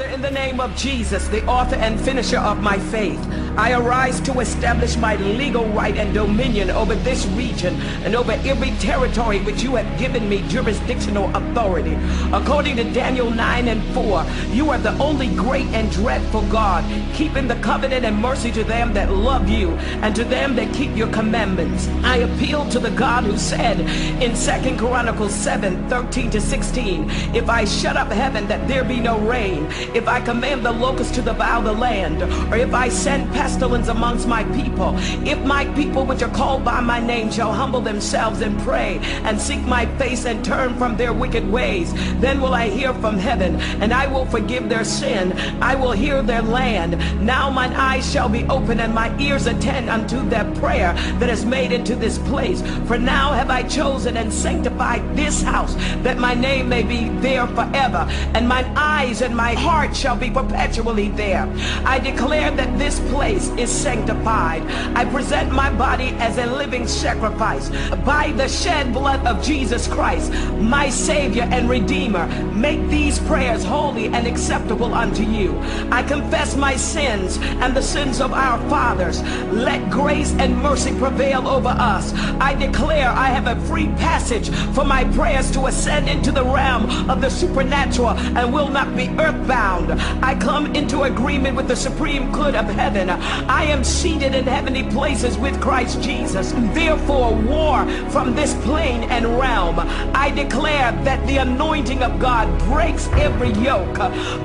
Father, in the name of Jesus, the author and finisher of my faith, I arise to establish my legal right and dominion over this region and over every territory which you have given me jurisdictional authority. According to Daniel 9 and 4, you are the only great and dreadful God, keeping the covenant and mercy to them that love you and to them that keep your commandments. I appeal to the God who said in 2 Chronicles 7, 13 to 16, if I shut up heaven that there be no rain, if I command the locusts to devour the land, or if I send pestilence amongst my people, if my people which are called by my name shall humble themselves and pray and seek my face and turn from their wicked ways, then will I hear from heaven and I will forgive their sin. I will hear their land. Now mine eyes shall be open and my ears attend unto their prayer that is made into this place. For now have I chosen and sanctified this house that my name may be there forever and mine eyes and my heart shall be perpetually there. I declare that this place is sanctified. I present my body as a living sacrifice by the shed blood of Jesus Christ, my Savior and Redeemer. Make these prayers holy and acceptable unto you. I confess my sins and the sins of our fathers. Let grace and mercy prevail over us. I declare I have a free passage for my prayers to ascend into the realm of the supernatural and will not be earthbound. I come into agreement with the supreme good of heaven. I am seated in heavenly places with Christ Jesus. Therefore, war from this plane and realm. I declare that the anointing of God breaks every yoke.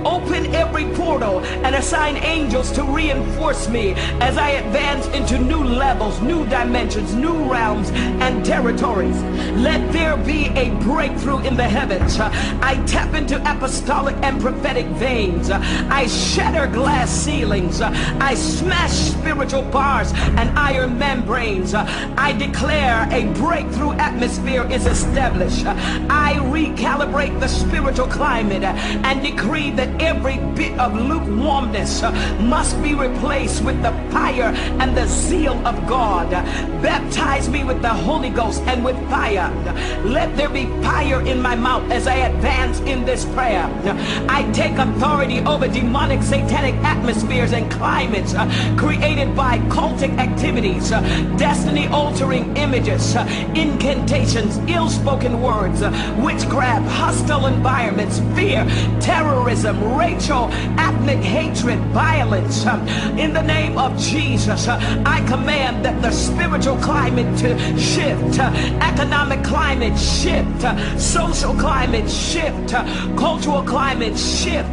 Open every portal and assign angels to reinforce me as I advance into new levels, new dimensions, new realms and territories. Let there be a breakthrough in the heavens. I tap into apostolic and prophetic veins. I shatter glass ceilings. I smash spiritual bars and iron membranes. I declare a breakthrough atmosphere is established. I recalibrate the spiritual climate and decree that every bit of lukewarmness must be replaced with the fire and the zeal of God. Baptize me with the Holy Ghost and with fire. Let there be fire in my mouth as I advance in this prayer. I take authority over demonic satanic atmospheres and climates created by cultic activities, uh, destiny altering images, uh, incantations, ill spoken words, uh, witchcraft, hostile environments, fear, terrorism, racial, ethnic hatred, violence. Um, in the name of Jesus, uh, I command that the spiritual climate to shift, uh, economic climate shift, uh, social climate shift, cultural climate shift,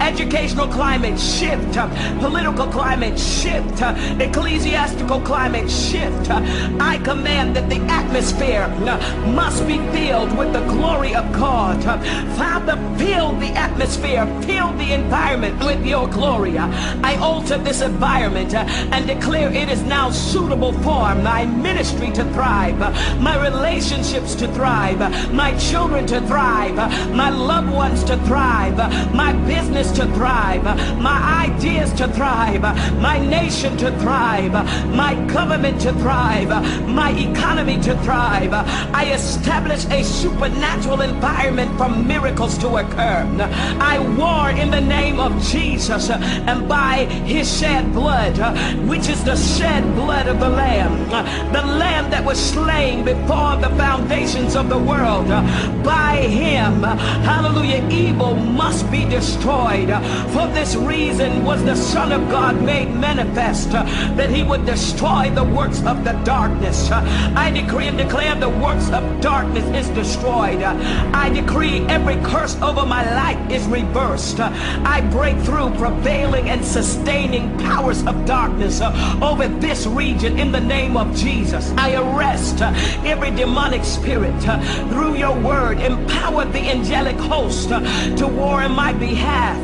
educational climate shift, uh, political climate shift, uh, ecclesiastical climate shift. Uh, I command that the atmosphere uh, must be filled with the glory of God. Uh, Father, fill the atmosphere, fill the environment with your glory. Uh, I alter this environment uh, and declare it is now suitable for my ministry to thrive, my relationships to thrive, my children to thrive, my loved ones to thrive, my business to thrive, my ideas to thrive, my nation to thrive, my government to thrive, my economy to thrive. I establish a supernatural environment for miracles to occur. I war in the name of Jesus and by his shed blood, which is the shed blood of the Lamb, the Lamb that was slain before the foundations of the world. By him, hallelujah, evil must be destroyed. For this reason was the Son of God made manifest uh, that he would destroy the works of the darkness. Uh, I decree and declare the works of darkness is destroyed. Uh, I decree every curse over my life is reversed. I break through prevailing and sustaining powers of darkness over this region in the name of Jesus. I arrest every demonic spirit through your word. Empower the angelic host to war in my behalf.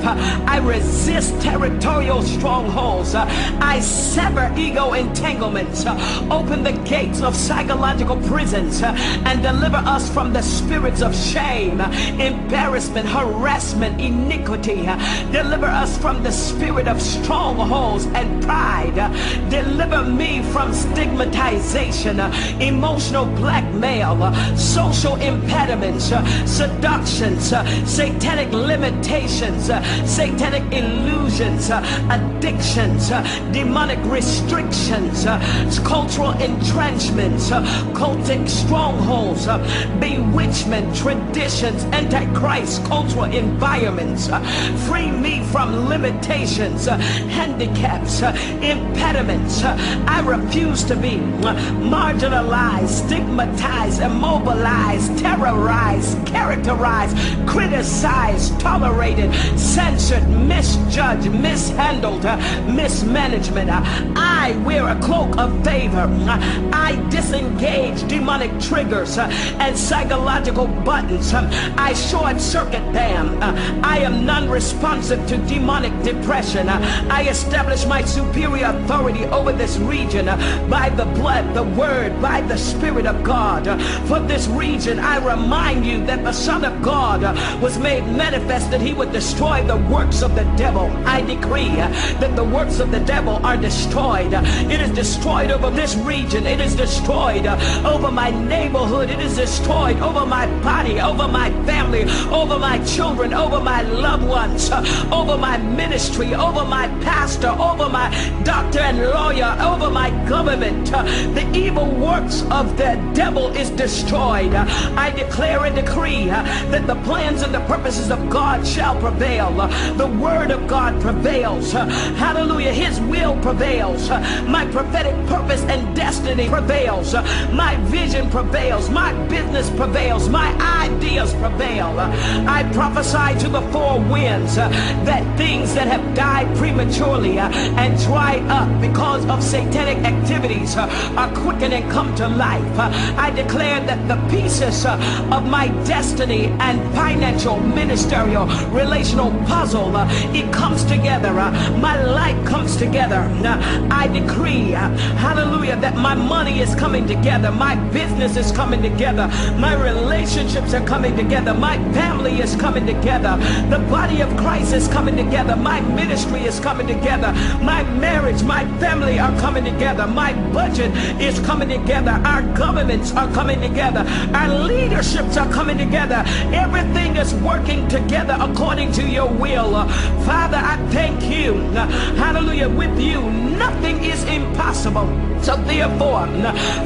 I resist territorial strongholds. I sever ego entanglements. Uh, Open the gates of psychological prisons uh, and deliver us from the spirits of shame, embarrassment, harassment, iniquity. uh, Deliver us from the spirit of strongholds and pride. Uh, deliver me from stigmatization, uh, emotional blackmail, uh, social impediments, seductions, satanic limitations, satanic illusions, addictions, uh, demonic restrictions, uh, cultural entrenchments, uh, cultic strongholds, uh, bewitchment, traditions, antichrist, cultural environments. uh, Free me from limitations, uh, handicaps, impediments. I refuse to be marginalized, stigmatized, immobilized, terrorized, characterized, criticized, tolerated, censored, misjudged, mishandled, mismanagement. Uh, I wear a cloak of favor. Uh, I disengage demonic triggers uh, and psychological buttons. I short circuit them. Uh, I am non-responsive to demonic depression. Uh, I establish my superior authority over this region uh, by the blood, the word, by the spirit of God. Uh, For this region, I remind you that the Son of God uh, was made manifest that he would destroy the works of the devil. I decree uh, that the works of the devil are destroyed. It is destroyed over this region. It is destroyed over my neighborhood. It is destroyed over my body, over my family, over my children, over my loved ones, over my ministry, over my pastor, over my doctor and lawyer, over my government. The evil works of the devil is destroyed. I declare and decree that the plans and the purposes of God shall prevail. The word of God prevails. Hallelujah. His will prevails. My prophetic purpose and destiny prevails. My vision prevails. My business prevails. My ideas prevail. I prophesy to the four winds that things that have died prematurely and dried up because of satanic activities are quickened and come to life. I declare that the pieces of my destiny and financial, ministerial, relational puzzle, it comes together. Uh, Life comes together. Uh, I decree, uh, hallelujah, that my money is coming together. My business is coming together. My relationships are coming together. My family is coming together. The body of Christ is coming together. My ministry is coming together. My marriage, my family are coming together. My budget is coming together. Our governments are coming together. Our leaderships are coming together. Everything is working together according to your will. Uh, Father, I thank you. Hallelujah. With you, nothing is impossible. So therefore,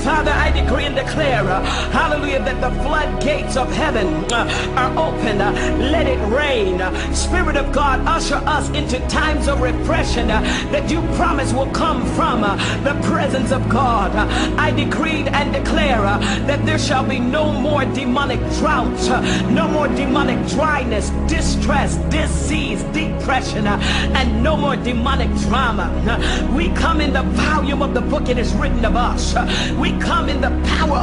Father, I decree and declare, hallelujah, that the floodgates of heaven uh, are open. Let it rain. Spirit of God, usher us into times of refreshing uh, that you promise will come from uh, the presence of God. I decreed and declare that there shall be no more demonic droughts, no more demonic dryness, distress, disease, depression, and no more demonic drama. We come in the volume of the book it is written of us. We come in the power